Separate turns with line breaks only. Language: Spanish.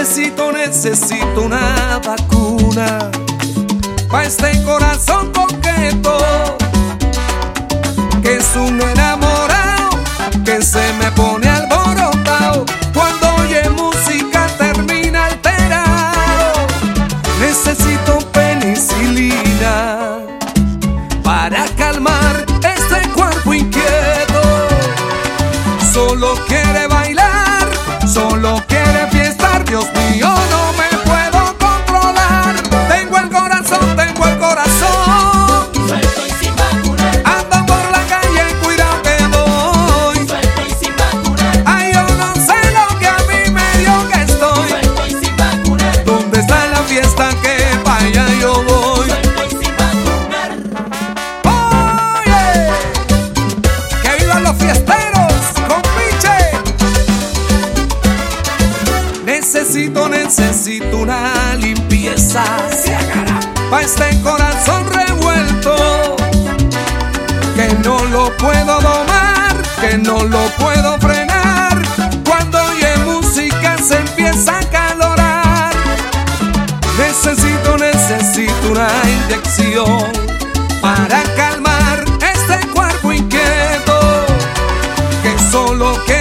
Necesito una vacuna pa' este corazón coqueto que es un enamorado que se me pone alborotado cuando oye música termina alterado. Necesito penicilina para calmar este cuerpo inquieto. Solo quiere una limpieza. Pa' este corazón revuelto Que no lo puedo domar Que no lo puedo frenar. Cuando oye música se empieza a calorar. Necesito, necesito una inyección para calmar este cuerpo inquieto que solo quiere